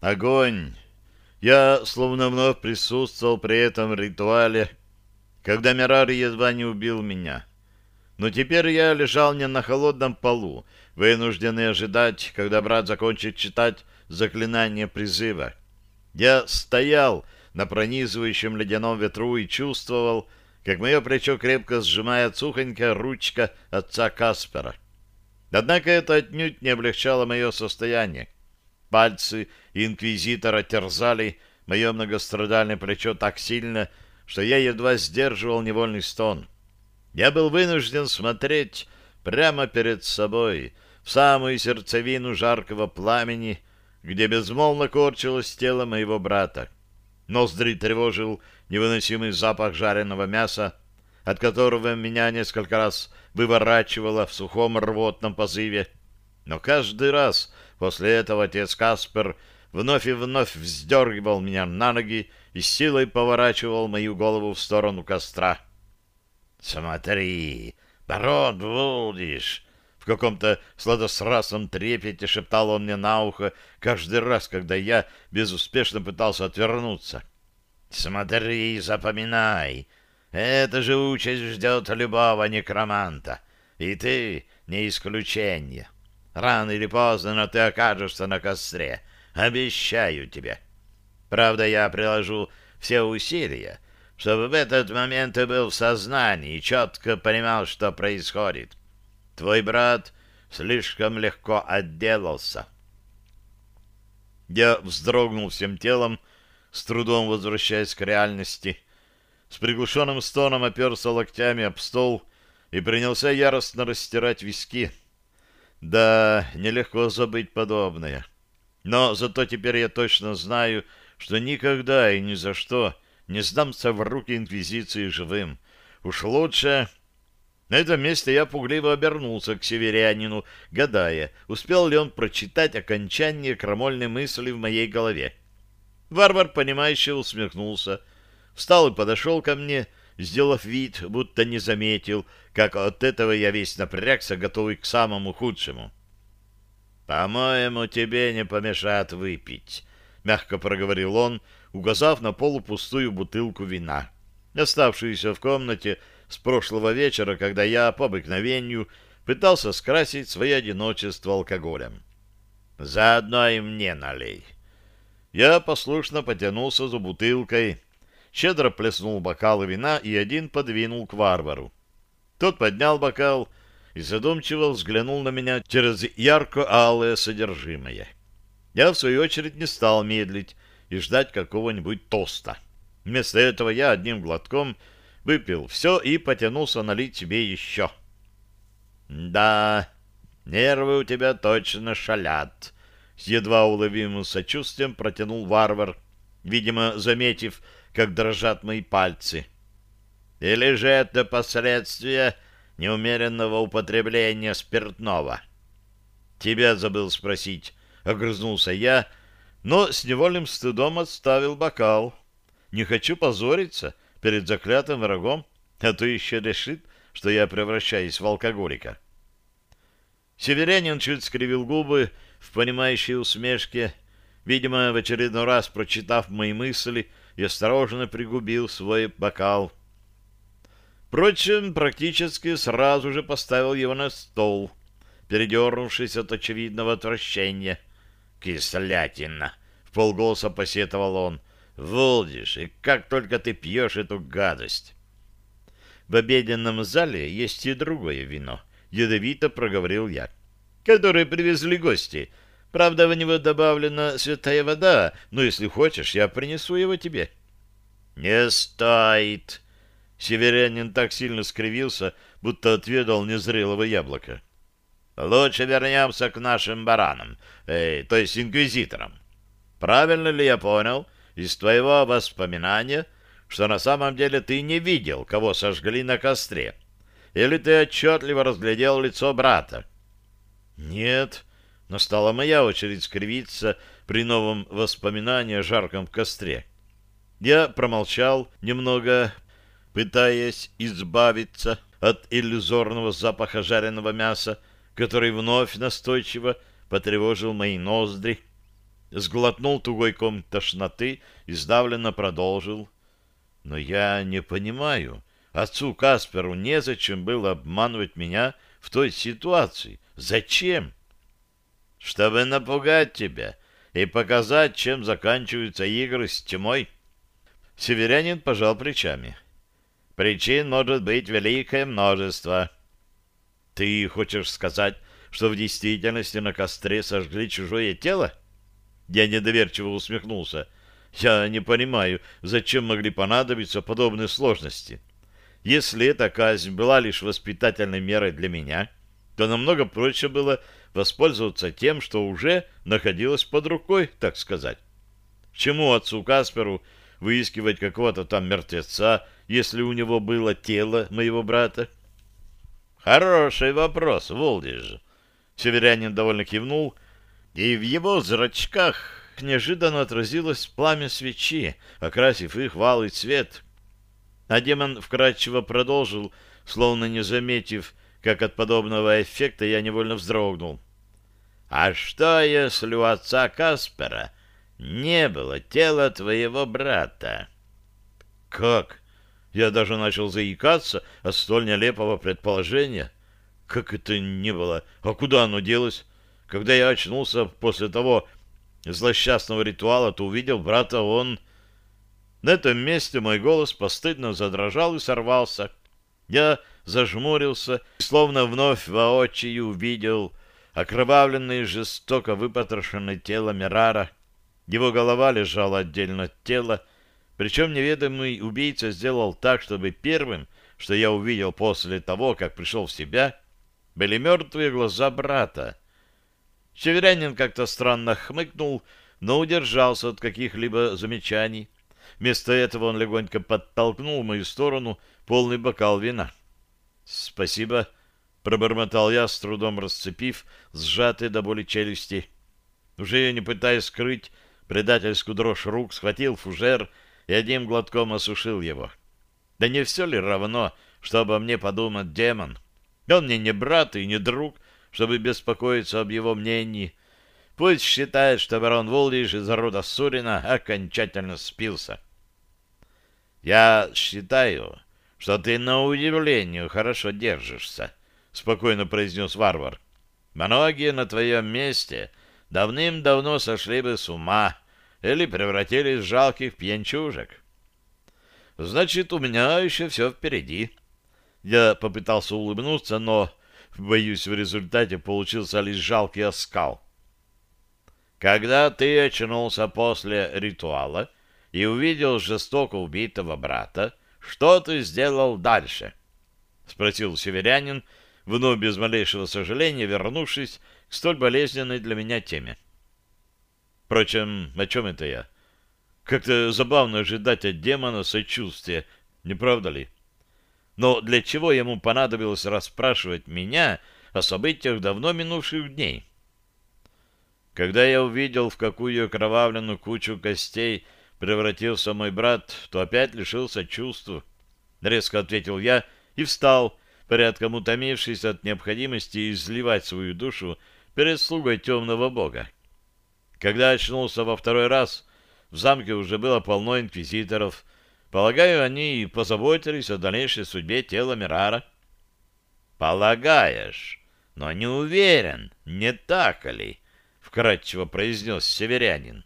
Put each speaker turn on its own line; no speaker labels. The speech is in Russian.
Огонь! Я словно вновь присутствовал при этом ритуале, когда Мирар едва не убил меня. Но теперь я лежал не на холодном полу, вынужденный ожидать, когда брат закончит читать заклинание призыва. Я стоял на пронизывающем ледяном ветру и чувствовал, как мое плечо крепко сжимает сухонькая ручка отца Каспера. Однако это отнюдь не облегчало мое состояние. Пальцы инквизитора терзали мое многострадальное плечо так сильно, что я едва сдерживал невольный стон. Я был вынужден смотреть прямо перед собой, в самую сердцевину жаркого пламени, где безмолвно корчилось тело моего брата. Ноздри тревожил невыносимый запах жареного мяса, от которого меня несколько раз выворачивало в сухом рвотном позыве. Но каждый раз после этого отец Каспер вновь и вновь вздергивал меня на ноги и силой поворачивал мою голову в сторону костра. «Смотри, барон Вулдиш!» В каком-то сладострастном трепете шептал он мне на ухо каждый раз, когда я безуспешно пытался отвернуться. «Смотри, запоминай, это же участь ждет любого некроманта, и ты не исключение. Рано или поздно, но ты окажешься на костре, обещаю тебе. Правда, я приложу все усилия, чтобы в этот момент ты был в сознании и четко понимал, что происходит. Твой брат слишком легко отделался. Я вздрогнул всем телом, с трудом возвращаясь к реальности. С приглушенным стоном оперся локтями об стол и принялся яростно растирать виски. Да, нелегко забыть подобное. Но зато теперь я точно знаю, что никогда и ни за что не сдамся в руки Инквизиции живым. Уж лучше... На этом месте я пугливо обернулся к северянину, гадая, успел ли он прочитать окончание крамольной мысли в моей голове. Варвар, понимающе усмехнулся, встал и подошел ко мне, сделав вид, будто не заметил, как от этого я весь напрягся, готовый к самому худшему. «По-моему, тебе не помешает выпить», — мягко проговорил он, указав на полупустую бутылку вина, оставшуюся в комнате с прошлого вечера, когда я по обыкновению пытался скрасить свое одиночество алкоголем. «Заодно и мне налей». Я послушно потянулся за бутылкой, щедро плеснул бокалы вина и один подвинул к варвару. Тот поднял бокал и задумчиво взглянул на меня через ярко-алое содержимое. Я, в свою очередь, не стал медлить и ждать какого-нибудь тоста. Вместо этого я одним глотком выпил все и потянулся налить себе еще. «Да, нервы у тебя точно шалят», с едва уловимым сочувствием протянул варвар, видимо, заметив, как дрожат мои пальцы. Или же это последствия неумеренного употребления спиртного? Тебя забыл спросить, огрызнулся я, но с невольным стыдом отставил бокал. Не хочу позориться перед заклятым врагом, а то еще решит, что я превращаюсь в алкоголика. Северянин чуть скривил губы в понимающей усмешке, видимо, в очередной раз прочитав мои мысли, и осторожно пригубил свой бокал. Впрочем, практически сразу же поставил его на стол, передернувшись от очевидного отвращения. «Кислятина!» — в полголоса посетовал он. «Волдишь, и как только ты пьешь эту гадость!» В обеденном зале есть и другое вино, — ядовито проговорил я, — которое привезли гости. Правда, в него добавлена святая вода, но если хочешь, я принесу его тебе. — Не стоит! Северянин так сильно скривился, будто отведал незрелого яблока. — Лучше вернемся к нашим баранам, э, то есть инквизиторам. Правильно ли я понял из твоего воспоминания, — что на самом деле ты не видел, кого сожгли на костре? Или ты отчетливо разглядел лицо брата? Нет, но стала моя очередь скривиться при новом воспоминании о жарком костре. Я промолчал немного, пытаясь избавиться от иллюзорного запаха жареного мяса, который вновь настойчиво потревожил мои ноздри. сглотнул тугой ком тошноты и сдавленно продолжил. Но я не понимаю, отцу Касперу незачем было обманывать меня в той ситуации. Зачем? Чтобы напугать тебя и показать, чем заканчиваются игры с тьмой. Северянин пожал плечами. Причин может быть великое множество. Ты хочешь сказать, что в действительности на костре сожгли чужое тело? Я недоверчиво усмехнулся. Я не понимаю, зачем могли понадобиться подобные сложности. Если эта казнь была лишь воспитательной мерой для меня, то намного проще было воспользоваться тем, что уже находилось под рукой, так сказать. Чему отцу Касперу выискивать какого-то там мертвеца, если у него было тело моего брата? Хороший вопрос, Волдиж. Северянин довольно кивнул, и в его зрачках неожиданно отразилось пламя свечи, окрасив их в алый цвет. А демон вкратчиво продолжил, словно не заметив, как от подобного эффекта я невольно вздрогнул. «А что, если у отца Каспера не было тела твоего брата?» «Как?» Я даже начал заикаться от столь нелепого предположения. «Как это не было? А куда оно делось?» Когда я очнулся после того злосчастного ритуала, то увидел брата он... На этом месте мой голос постыдно задрожал и сорвался. Я зажмурился, словно вновь воочию увидел окровавленное и жестоко выпотрошенное тело Мирара. Его голова лежала отдельно от тела, причем неведомый убийца сделал так, чтобы первым, что я увидел после того, как пришел в себя, были мертвые глаза брата. Северянин как-то странно хмыкнул, но удержался от каких-либо замечаний. Вместо этого он легонько подтолкнул в мою сторону полный бокал вина. «Спасибо», — пробормотал я, с трудом расцепив сжатые до боли челюсти. Уже не пытаясь скрыть предательскую дрожь рук, схватил фужер и одним глотком осушил его. Да не все ли равно, что обо мне подумает демон? Он мне не брат и не друг, — чтобы беспокоиться об его мнении. Пусть считает, что барон Волдиш из рода Сурина окончательно спился. «Я считаю, что ты на удивление хорошо держишься», — спокойно произнес варвар. «Многие на твоем месте давным-давно сошли бы с ума или превратились в жалких пьянчужек». «Значит, у меня еще все впереди». Я попытался улыбнуться, но Боюсь, в результате получился лишь жалкий оскал. Когда ты очнулся после ритуала и увидел жестоко убитого брата, что ты сделал дальше? — спросил северянин, вновь без малейшего сожаления вернувшись к столь болезненной для меня теме. Впрочем, о чем это я? Как-то забавно ожидать от демона сочувствия, не правда ли? — но для чего ему понадобилось расспрашивать меня о событиях давно минувших дней? Когда я увидел, в какую окровавленную кучу костей превратился мой брат, то опять лишился чувств. Резко ответил я и встал, порядком утомившись от необходимости изливать свою душу перед слугой темного бога. Когда очнулся во второй раз, в замке уже было полно инквизиторов, Полагаю, они позаботились о дальнейшей судьбе тела Мирара. Полагаешь, но не уверен, не так ли? Вкратчиво произнес северянин.